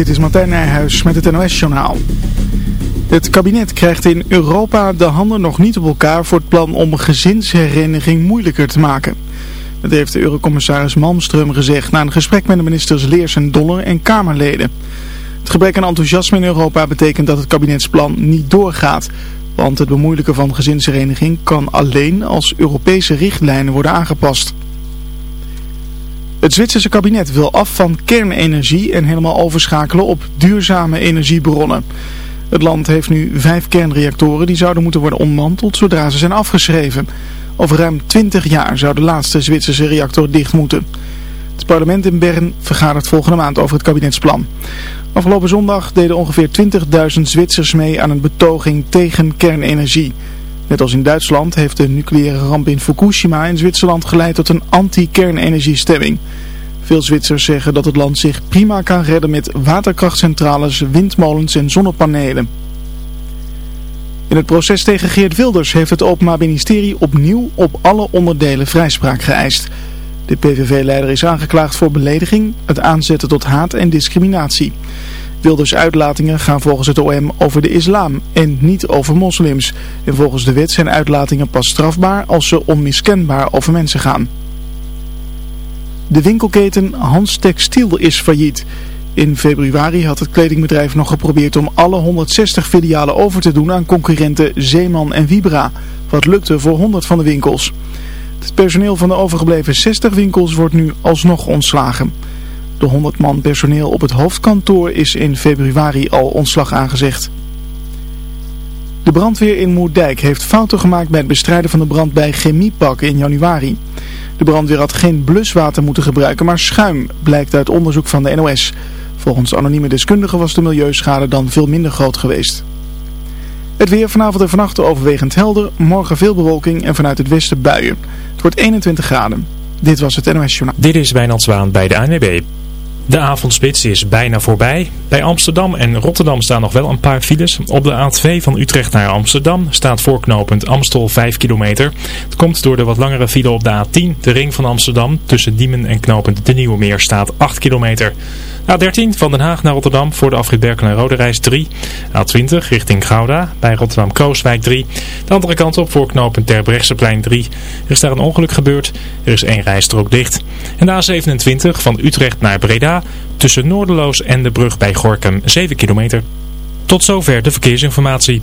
Dit is Martijn Nijhuis met het NOS-journaal. Het kabinet krijgt in Europa de handen nog niet op elkaar voor het plan om gezinshereniging moeilijker te maken. Dat heeft de eurocommissaris Malmström gezegd na een gesprek met de ministers Leers en Donner en Kamerleden. Het gebrek aan enthousiasme in Europa betekent dat het kabinetsplan niet doorgaat. Want het bemoeilijken van gezinshereniging kan alleen als Europese richtlijnen worden aangepast. Het Zwitserse kabinet wil af van kernenergie en helemaal overschakelen op duurzame energiebronnen. Het land heeft nu vijf kernreactoren die zouden moeten worden ontmanteld zodra ze zijn afgeschreven. Over ruim 20 jaar zou de laatste Zwitserse reactor dicht moeten. Het parlement in Bern vergadert volgende maand over het kabinetsplan. Afgelopen zondag deden ongeveer 20.000 Zwitsers mee aan een betoging tegen kernenergie. Net als in Duitsland heeft de nucleaire ramp in Fukushima in Zwitserland geleid tot een anti-kernenergiestemming. Veel Zwitsers zeggen dat het land zich prima kan redden met waterkrachtcentrales, windmolens en zonnepanelen. In het proces tegen Geert Wilders heeft het Openbaar Ministerie opnieuw op alle onderdelen vrijspraak geëist. De PVV-leider is aangeklaagd voor belediging, het aanzetten tot haat en discriminatie. Wilders uitlatingen gaan volgens het OM over de islam en niet over moslims. En volgens de wet zijn uitlatingen pas strafbaar als ze onmiskenbaar over mensen gaan. De winkelketen Hans Textiel is failliet. In februari had het kledingbedrijf nog geprobeerd om alle 160 filialen over te doen aan concurrenten Zeeman en Vibra. Wat lukte voor 100 van de winkels. Het personeel van de overgebleven 60 winkels wordt nu alsnog ontslagen. De 100 man personeel op het hoofdkantoor is in februari al ontslag aangezegd. De brandweer in Moerdijk heeft fouten gemaakt bij het bestrijden van de brand bij Chemiepak in januari. De brandweer had geen bluswater moeten gebruiken, maar schuim, blijkt uit onderzoek van de NOS. Volgens anonieme deskundigen was de milieuschade dan veel minder groot geweest. Het weer vanavond en vannacht overwegend helder, morgen veel bewolking en vanuit het westen buien. Het wordt 21 graden. Dit was het NOS Journaal. Dit is Wijnand Zwaan bij de ANWB. De avondspits is bijna voorbij. Bij Amsterdam en Rotterdam staan nog wel een paar files. Op de A2 van Utrecht naar Amsterdam staat voorknopend Amstel 5 kilometer. Het komt door de wat langere file op de A10, de ring van Amsterdam. Tussen Diemen en knopend De Nieuwe Meer staat 8 kilometer. A13 van Den Haag naar Rotterdam voor de afrit en Rode reis 3. A20 richting Gouda bij Rotterdam-Krooswijk 3. De andere kant op voor knooppunt Terbrechtseplein 3. Er is daar een ongeluk gebeurd. Er is één rijstrook dicht. En de A27 van Utrecht naar Breda tussen Noorderloos en de brug bij Gorkum 7 kilometer. Tot zover de verkeersinformatie.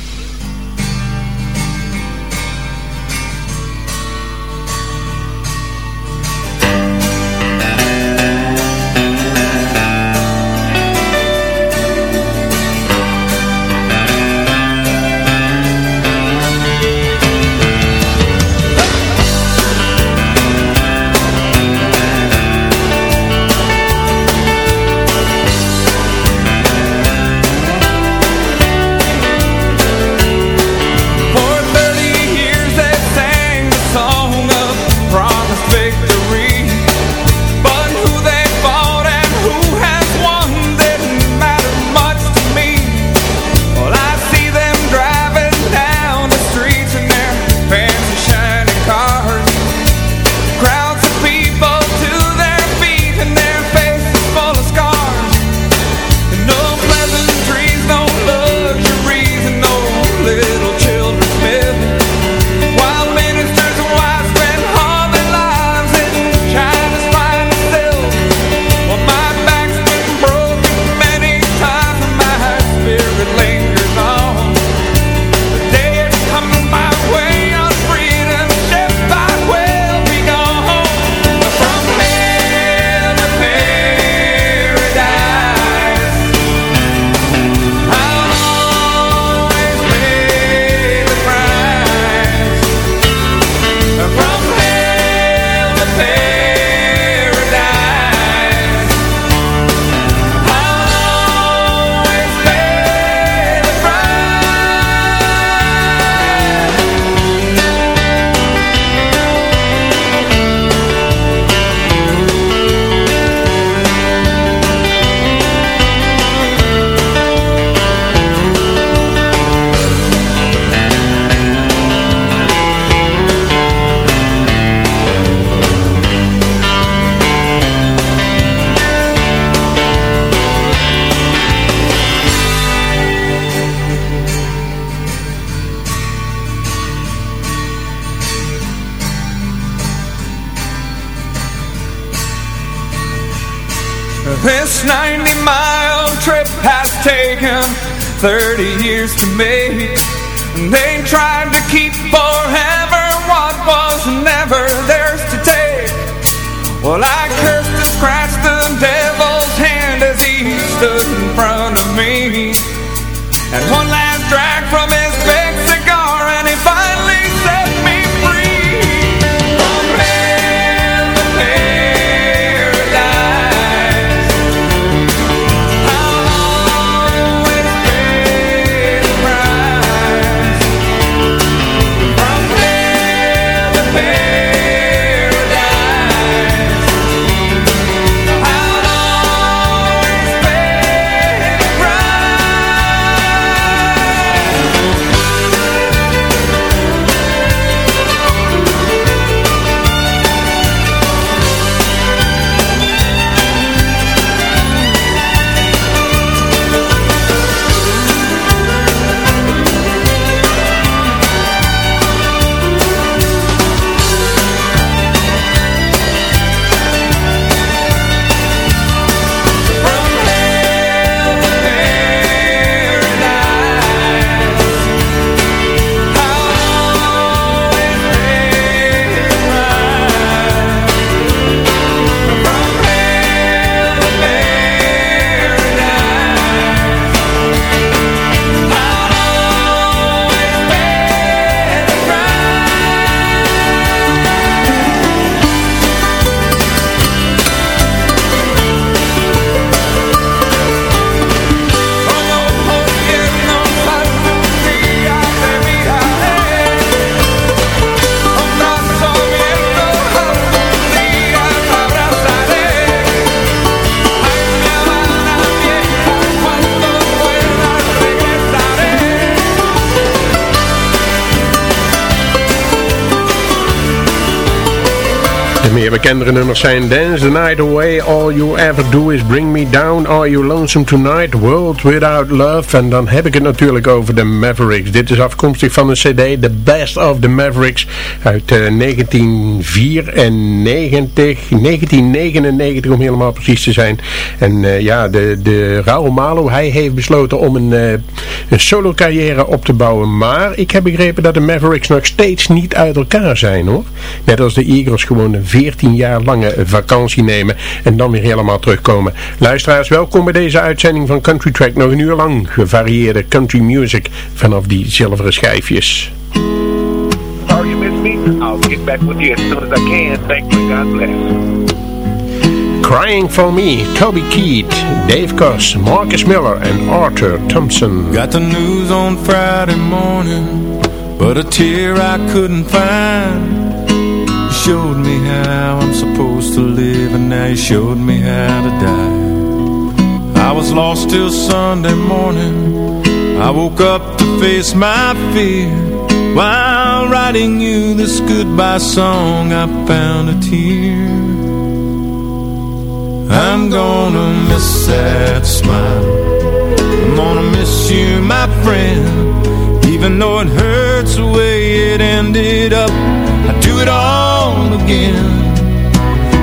Meer bekendere nummers zijn Dance the Night Away, All You Ever Do Is Bring Me Down, Are You Lonesome Tonight, World Without Love. En dan heb ik het natuurlijk over de Mavericks. Dit is afkomstig van een cd, The Best of the Mavericks, uit eh, 1994, 1999 om helemaal precies te zijn. En eh, ja, de, de Raul Malo, hij heeft besloten om een, eh, een solo carrière op te bouwen. Maar ik heb begrepen dat de Mavericks nog steeds niet uit elkaar zijn hoor. Net als de Eagles gewoon een 14 jaar lange vakantie nemen en dan weer helemaal terugkomen. Luisteraars, welkom bij deze uitzending van Country Track. Nog een uur lang gevarieerde country music vanaf die zilveren schijfjes. Sorry you missed me. I'll get back with you as soon as I can. Thank you. God bless. Crying for Me, Toby Keith, Dave Koss, Marcus Miller en Arthur Thompson. Got the news on Friday morning, but a tear I couldn't find. Showed me how I'm supposed to live, and now you showed me how to die. I was lost till Sunday morning. I woke up to face my fear. While writing you this goodbye song, I found a tear. I'm gonna miss that smile. I'm gonna miss you, my friend. Even though it hurts the way it ended up, I do it all again.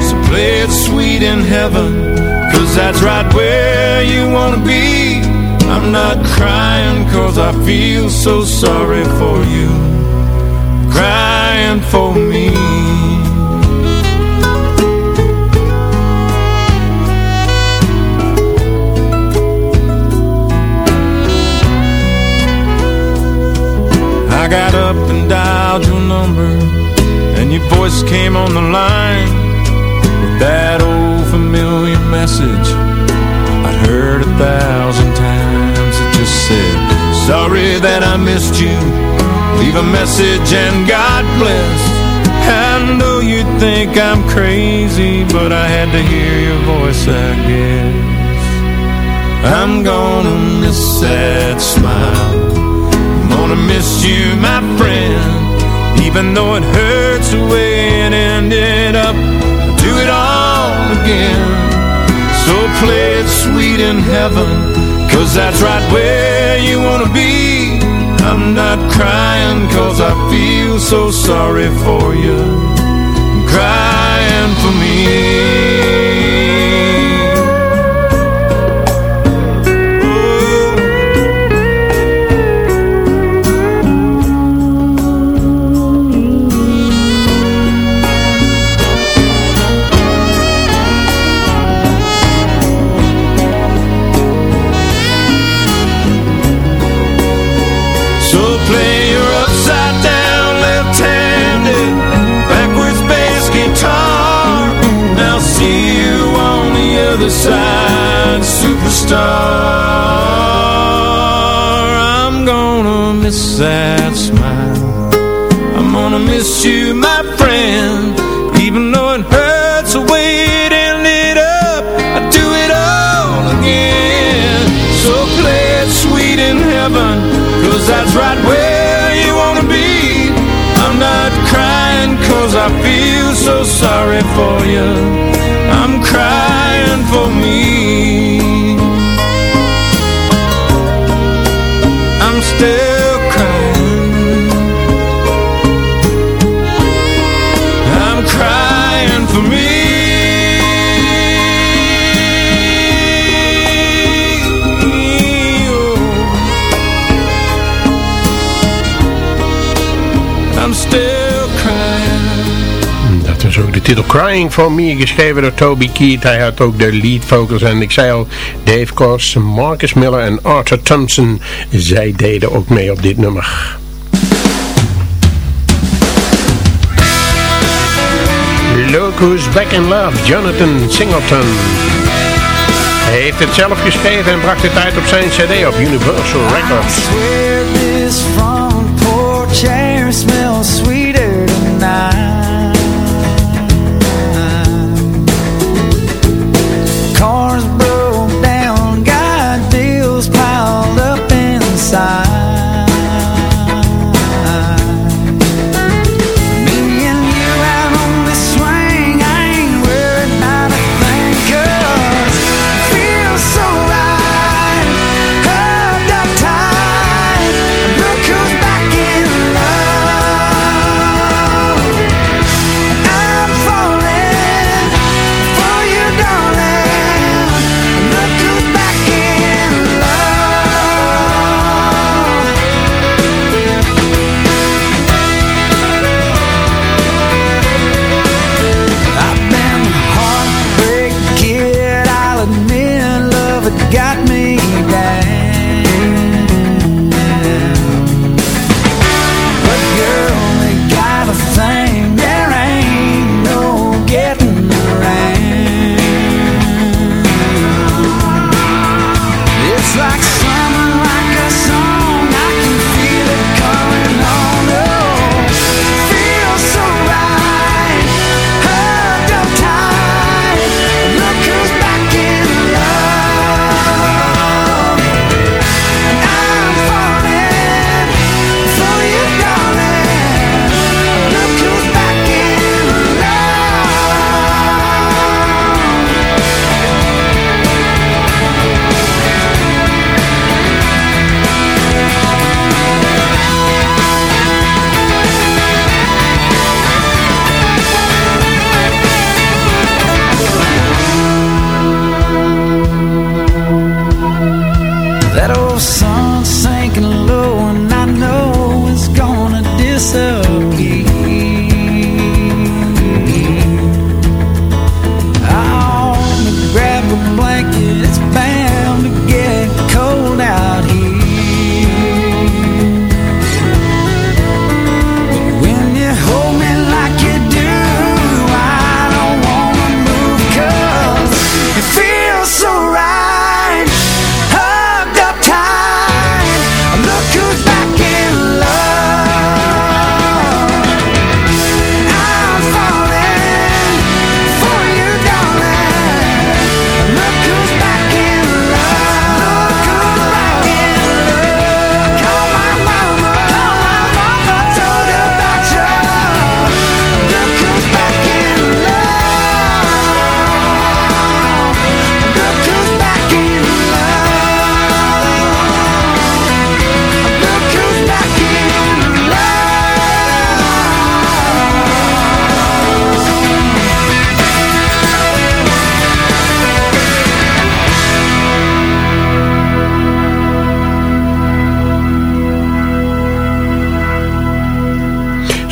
So play it sweet in heaven, cause that's right where you wanna be. I'm not crying cause I feel so sorry for you. Crying for me. I got up and dialed your number And your voice came on the line With that old familiar message I'd heard a thousand times. It just said Sorry that I missed you. Leave a message and God bless. I know you think I'm crazy But I had to hear your voice I guess. I'm gonna miss that smile. I'm gonna miss you, my friend Even though it hurts the way it ended up I'll do it all again. So play it sweet in heaven Cause that's right where you wanna be. I'm not crying cause I feel so sorry for you. I'm crying for me superstar. I'm gonna miss that smile. I'm gonna miss you, my friend. Even though it hurts the way it ended up, I do it all again. So play it sweet in heaven, cause that's right where you wanna be. I'm not crying cause I feel so sorry for you. I'm crying for me. I'm titel Crying For Me, geschreven door Toby Keith. Hij had ook de lead vocals en ik zei al, Dave Koss, Marcus Miller en Arthur Thompson. Zij deden ook mee op dit nummer. Look Who's Back in Love, Jonathan Singleton. Hij heeft het zelf geschreven en bracht het uit op zijn cd op Universal Records. Like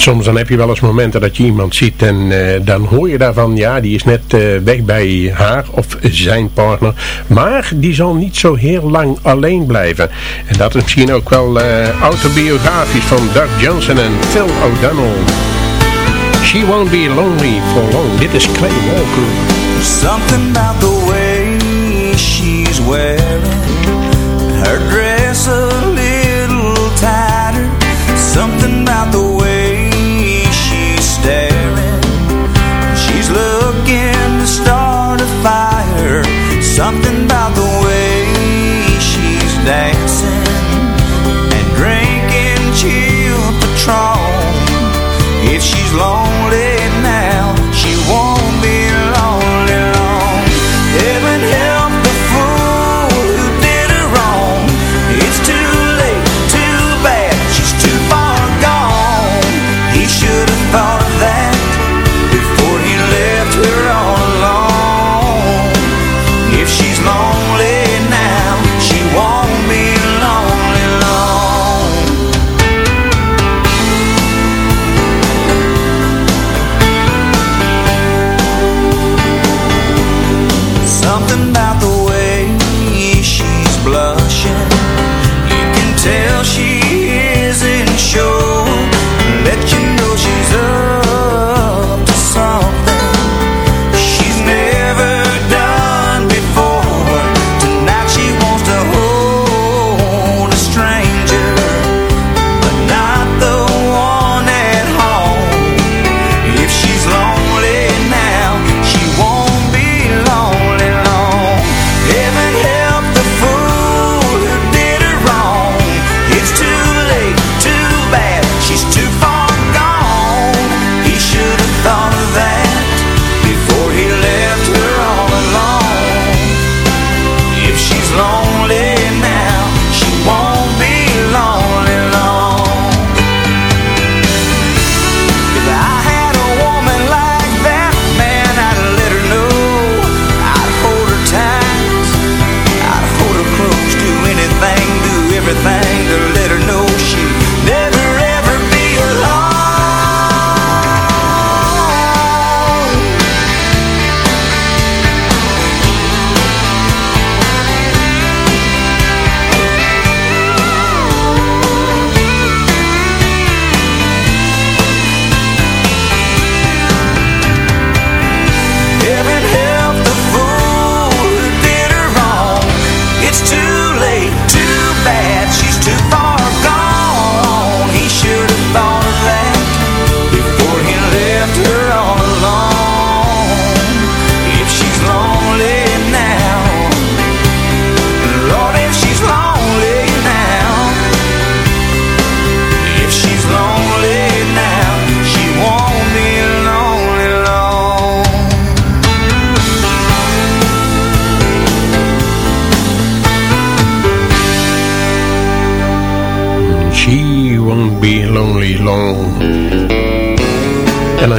soms dan heb je wel eens momenten dat je iemand ziet en eh, dan hoor je daarvan, ja, die is net eh, weg bij haar of zijn partner. Maar die zal niet zo heel lang alleen blijven. En dat is misschien ook wel eh, autobiografisch van Doug Johnson en Phil O'Donnell. She won't be lonely for long. Dit is Clay Walker. Something about the way she's wearing.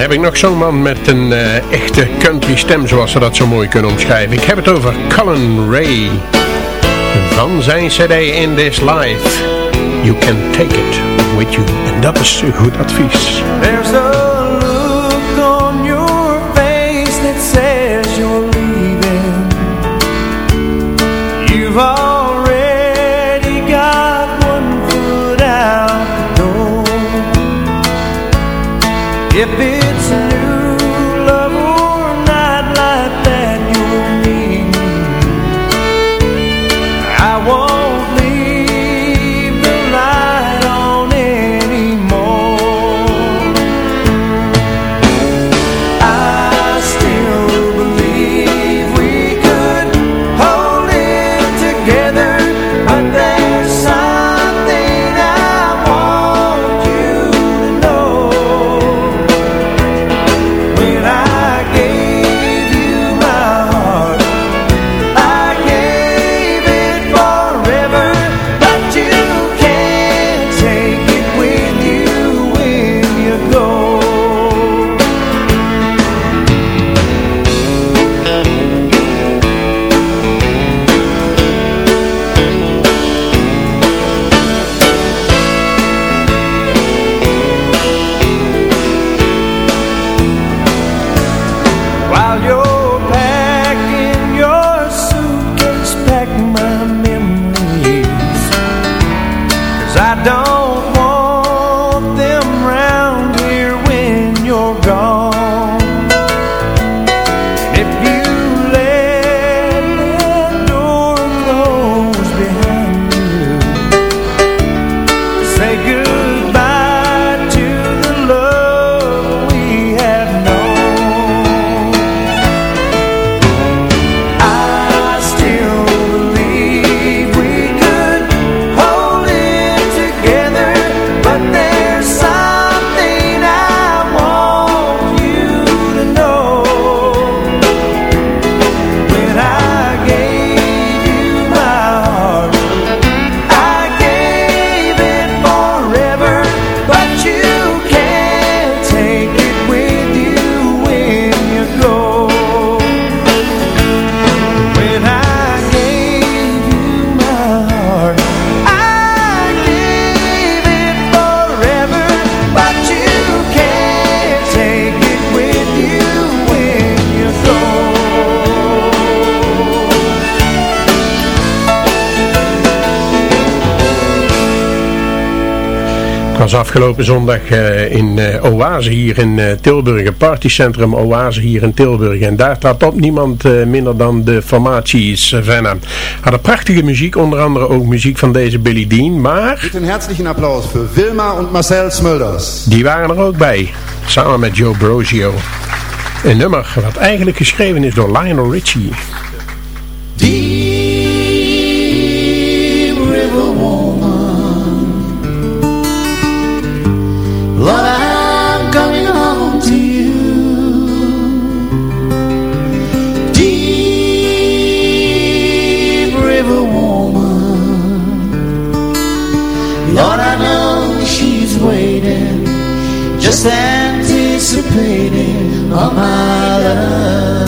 heb ik nog zo'n man met een eh, echte country stem, zoals ze dat zo mooi kunnen omschrijven. Ik heb het over Colin Ray. Van zijn cd In This Life. You can take it with you. En dat is goed advies. Was afgelopen zondag uh, in uh, Oase hier in uh, Tilburg, een partycentrum Oase hier in Tilburg. En daar trad op niemand minder dan de formatie Savannah. Hadden prachtige muziek, onder andere ook muziek van deze Billy Dean, maar... Met een herzlichen applaus voor Wilma en Marcel Smulders. Die waren er ook bij, samen met Joe Brosio. Een nummer wat eigenlijk geschreven is door Lionel Richie. Anticipating on my love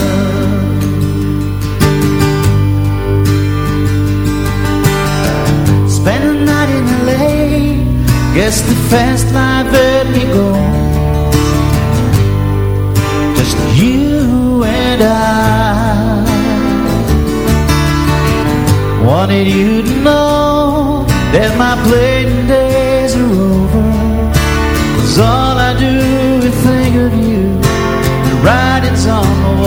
Spend a night in LA Guess the fast life let me go. Just you and I Wanted you to know That my playing days are over. Cause all I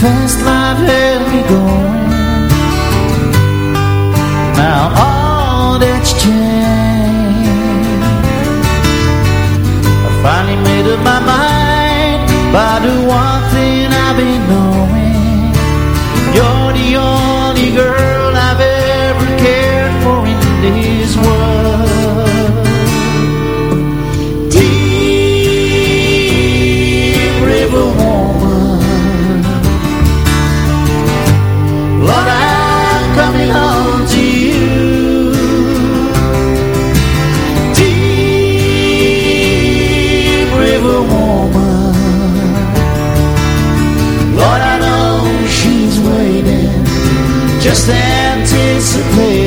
fast life had me going Now all that's changed. I finally made up my mind By the one thing I've been knowing River woman. Lord, I know she's waiting. Just anticipating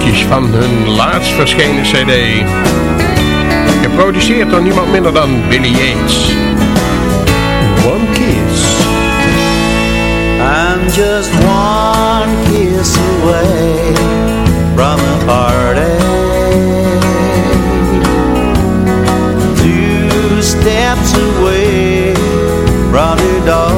stukjes van hun laatst verschenen cd. Geproduceerd door niemand minder dan Billy Yates. One Kiss. I'm just one kiss away from a heartache. Two steps away from the door.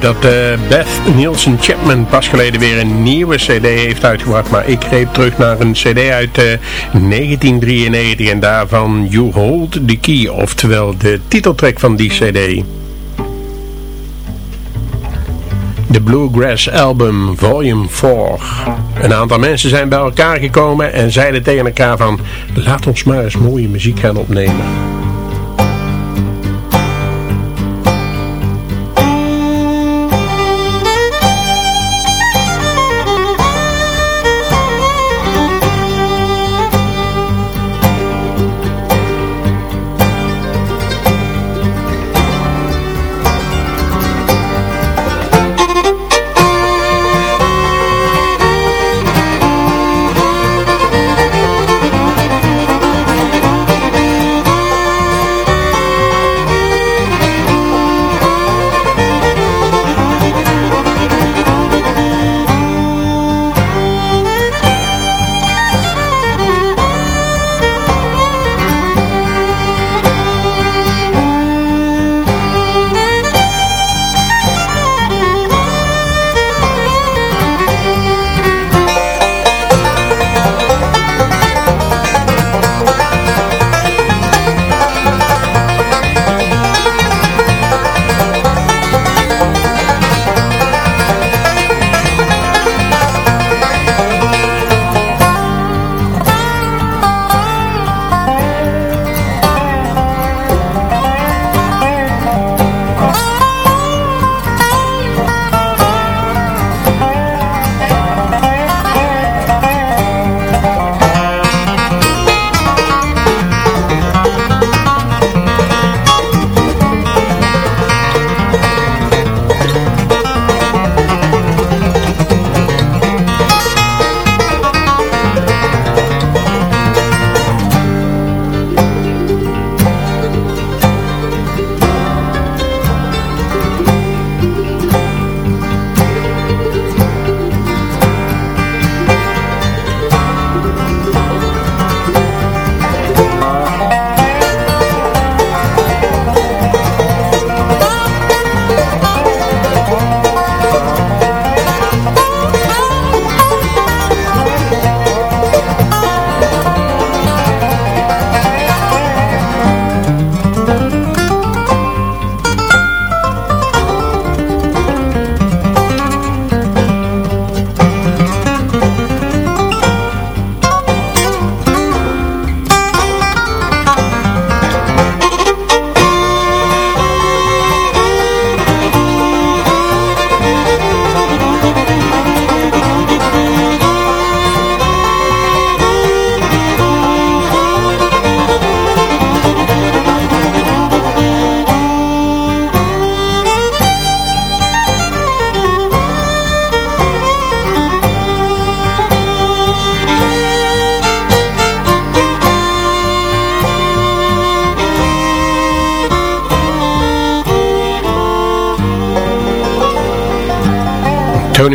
Dat eh, Beth Nielsen Chapman pas geleden weer een nieuwe cd heeft uitgebracht. Maar ik greep terug naar een cd uit 1993 en daarvan You Hold the Key. Oftewel de titeltrack van die cd. De Bluegrass Album Volume 4. Een aantal mensen zijn bij elkaar gekomen en zeiden tegen elkaar van... Laat ons maar eens mooie muziek gaan opnemen.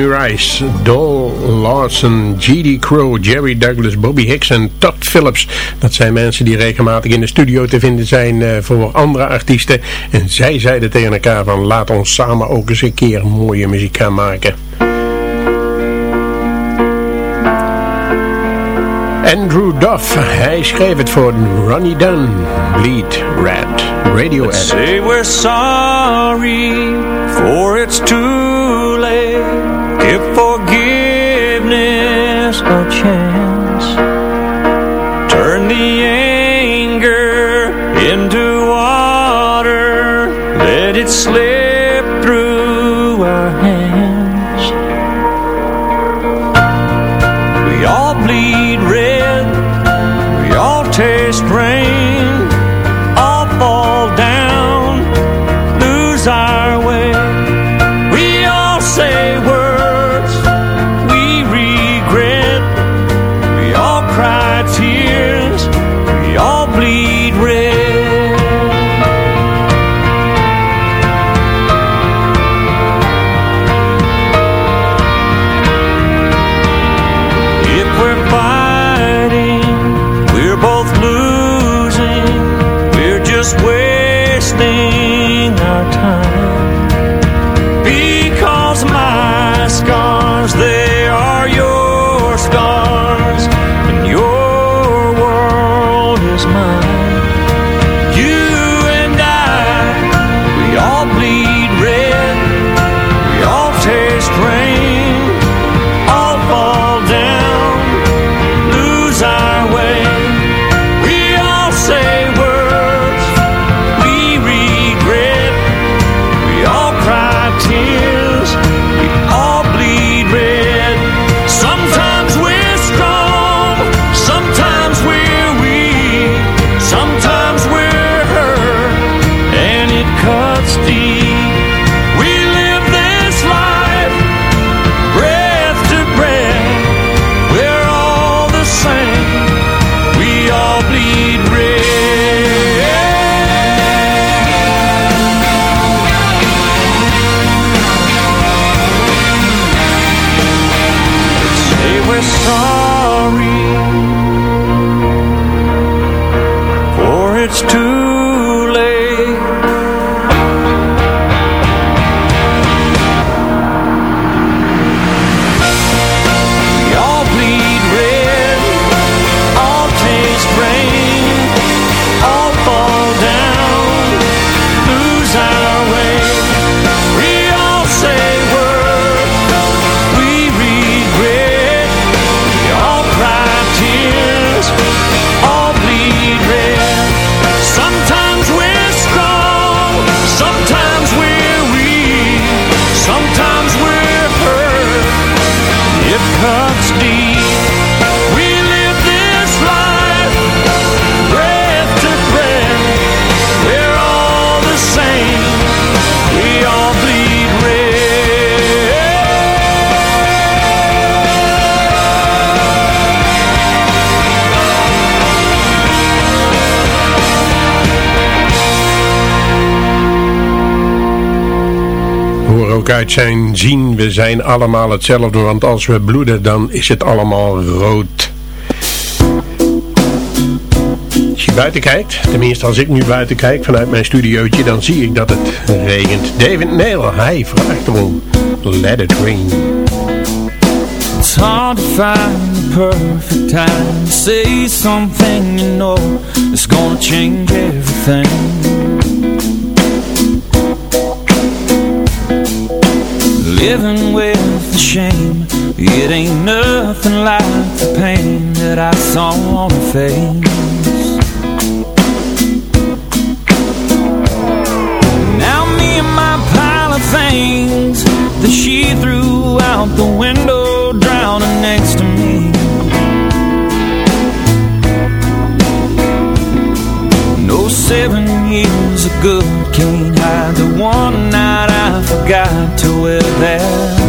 Tony Rice, Dol Lawson, G.D. Crow, Jerry Douglas, Bobby Hicks en Todd Phillips. Dat zijn mensen die regelmatig in de studio te vinden zijn uh, voor andere artiesten. En zij zeiden tegen elkaar van laat ons samen ook eens een keer mooie muziek gaan maken. Andrew Duff, hij schreef het voor Ronnie Dunn, Bleed Red, Radio say we're sorry, for it's too wasting believe ook uit zijn zien, we zijn allemaal hetzelfde, want als we bloeden, dan is het allemaal rood. Als je buiten kijkt, tenminste als ik nu buiten kijk vanuit mijn studiootje, dan zie ik dat het regent. David Neil, hij vraagt erom, let it rain. It's perfect time say something is gonna change everything. Living with the shame, it ain't nothing like the pain that I saw on her face. Now me and my pile of things that she threw out the window drowning next to me seven years good can't hide the one night I forgot to wear that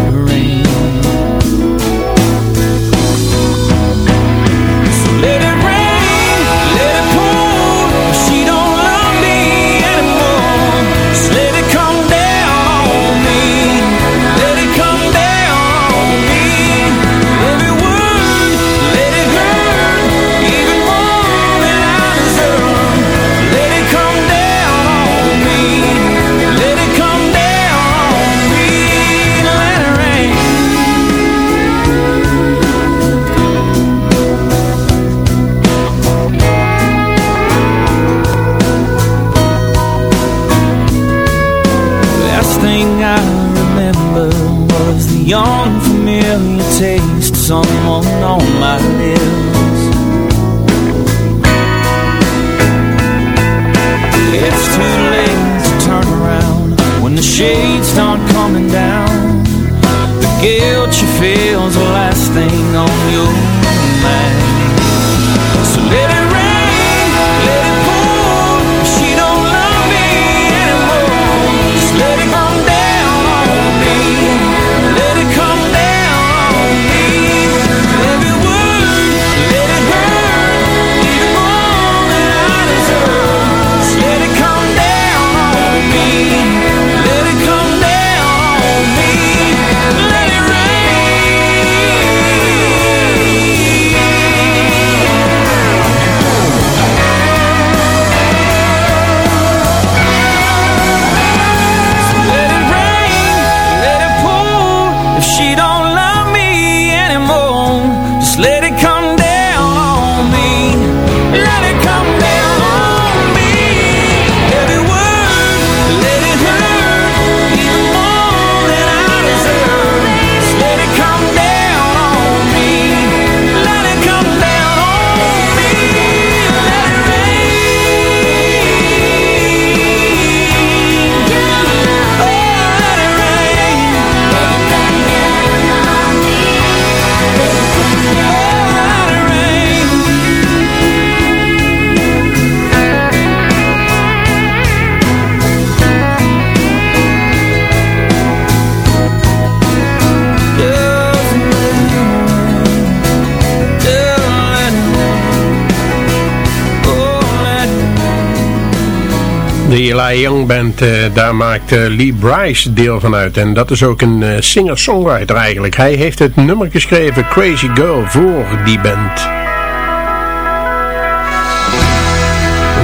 Eli Young Band, eh, daar maakt eh, Lee Bryce deel van uit. En dat is ook een eh, singer-songwriter eigenlijk. Hij heeft het nummer geschreven Crazy Girl voor die band.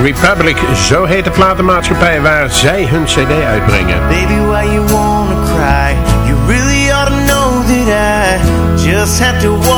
Republic, zo heet de platenmaatschappij waar zij hun cd uitbrengen. Baby, why you wanna cry? You really ought to know that I just have to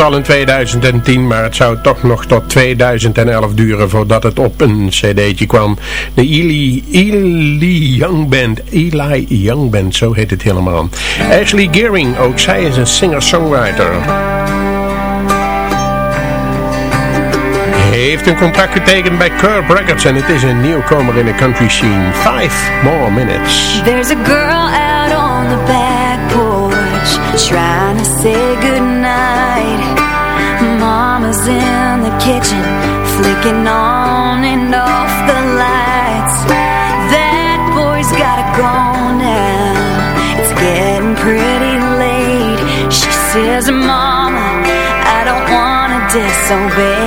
het al in 2010, maar het zou toch nog tot 2011 duren voordat het op een cd'tje kwam. De Eli, Eli Young Band, Eli Young Band, zo heet het helemaal. Ashley Gearing, ook zij is een singer-songwriter. Heeft een contract getekend bij Curb Records en het is een nieuwkomer in de country scene. Five more minutes. There's a girl out on the back trying to say goodnight. Mama's in the kitchen flicking on and off the lights. That boy's gotta go now. It's getting pretty late. She says, Mama, I don't wanna disobey.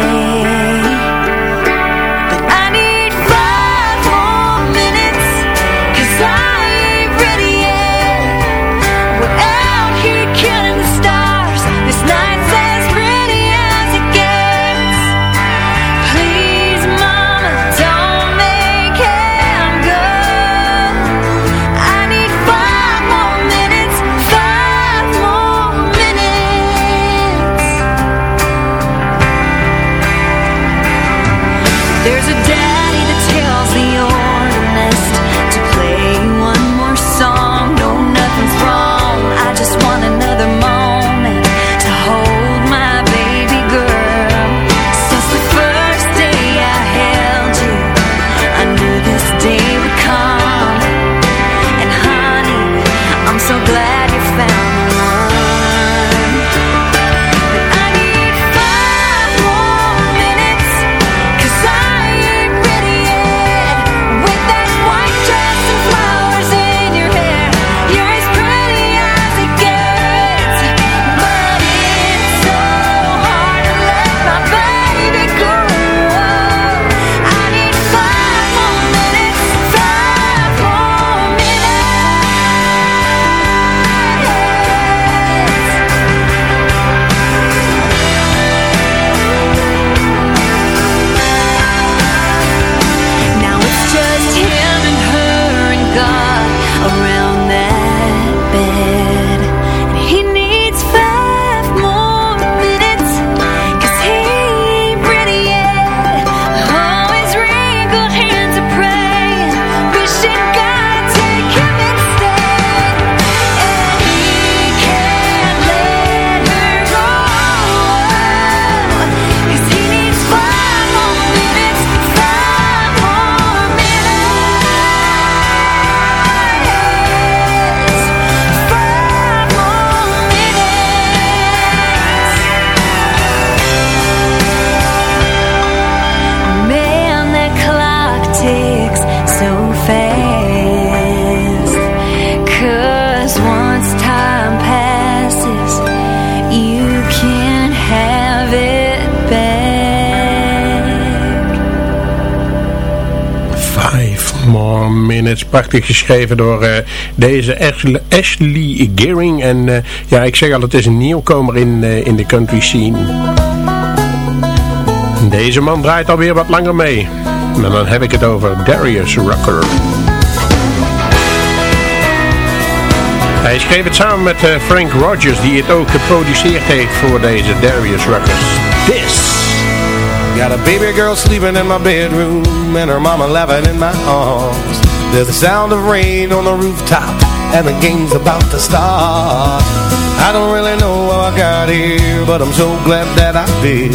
Prachtig geschreven door eh, deze Ashley, Gearing. En eh, ja, ik zeg al, het is een nieuwkomer in, eh, in de country scene. Deze man draait alweer wat langer mee. Maar dan heb ik het over Darius Rucker. Hij schreef het samen met Frank Rogers, die het ook geproduceerd heeft voor deze Darius Ruckers. This. Got a baby girl sleeping in my bedroom and her mama laughing in my arms. There's the sound of rain on the rooftop and the game's about to start. I don't really know how I got here, but I'm so glad that I did.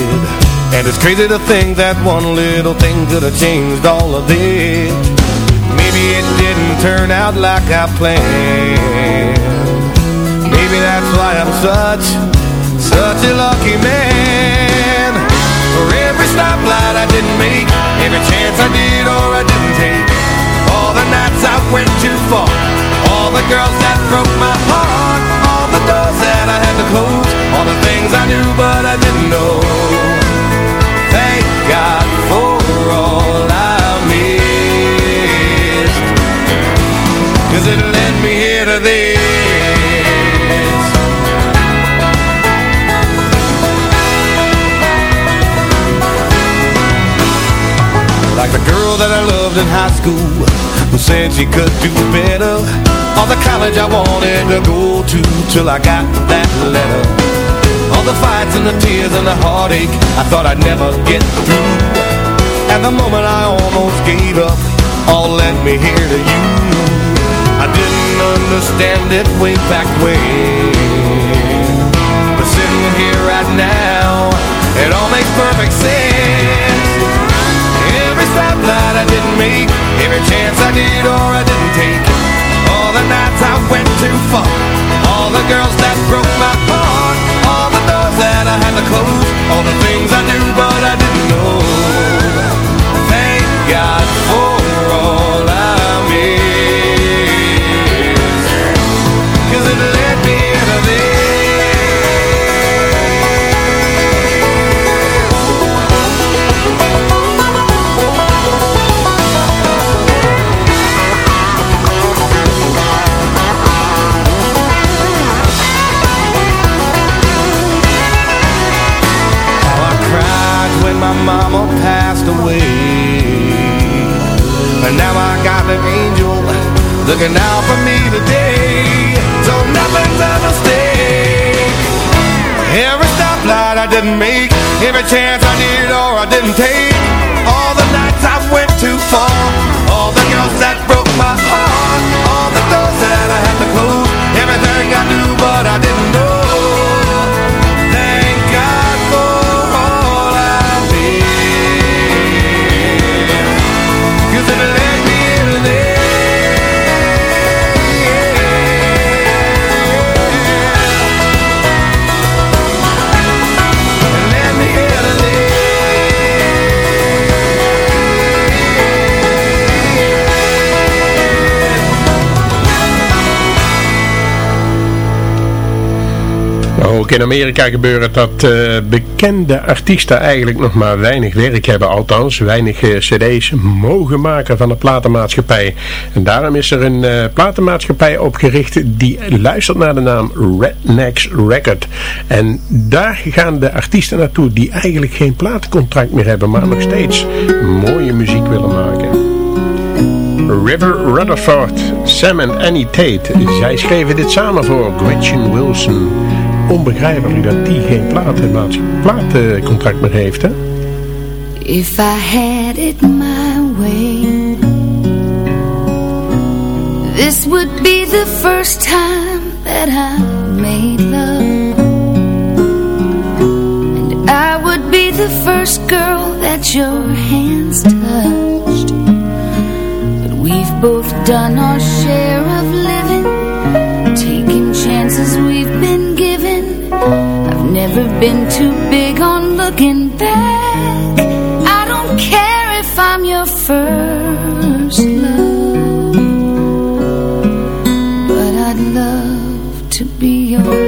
And it's crazy to think that one little thing could have changed all of this. Maybe it didn't turn out like I planned. Maybe that's why I'm such, such a lucky man. For every stoplight I didn't make, every chance I did or I didn't take, nights I went too far, all the girls that broke my heart, all the doors that I had to close, all the things I knew but I didn't know. Thank God for all I missed, cause it led me here to this. Like the girl that I loved in high school Who said she could do better. Or the college I wanted to go to Till I got that letter. All the fights and the tears and the heartache I thought I'd never get through. And the moment I almost gave up All led me here to you. I didn't understand it way back when. But sitting here right now It all makes perfect sense stoplight I didn't make Every chance I did or I didn't take. All the nights I went too far. All the girls that broke my heart. All the doors that I had to close. All the things I knew but I didn't know. Thank God for doesn't make every chance Ook in Amerika gebeurt dat eh, bekende artiesten eigenlijk nog maar weinig werk hebben. Althans, weinig eh, cd's mogen maken van de platenmaatschappij. En daarom is er een eh, platenmaatschappij opgericht die luistert naar de naam Rednecks Record. En daar gaan de artiesten naartoe die eigenlijk geen platencontract meer hebben, maar nog steeds mooie muziek willen maken. River Rutherford, Sam en Annie Tate. Zij schreven dit samen voor Gretchen Wilson. Onbegrijpelijk dat die geen platencontract meer heeft, hè? If I had it my way This would be the first time that I made love And I would be the first girl that your hands touched But we've both done our share of living Taking chances we've been given. I've never been too big on looking back. I don't care if I'm your first love But I'd love to be your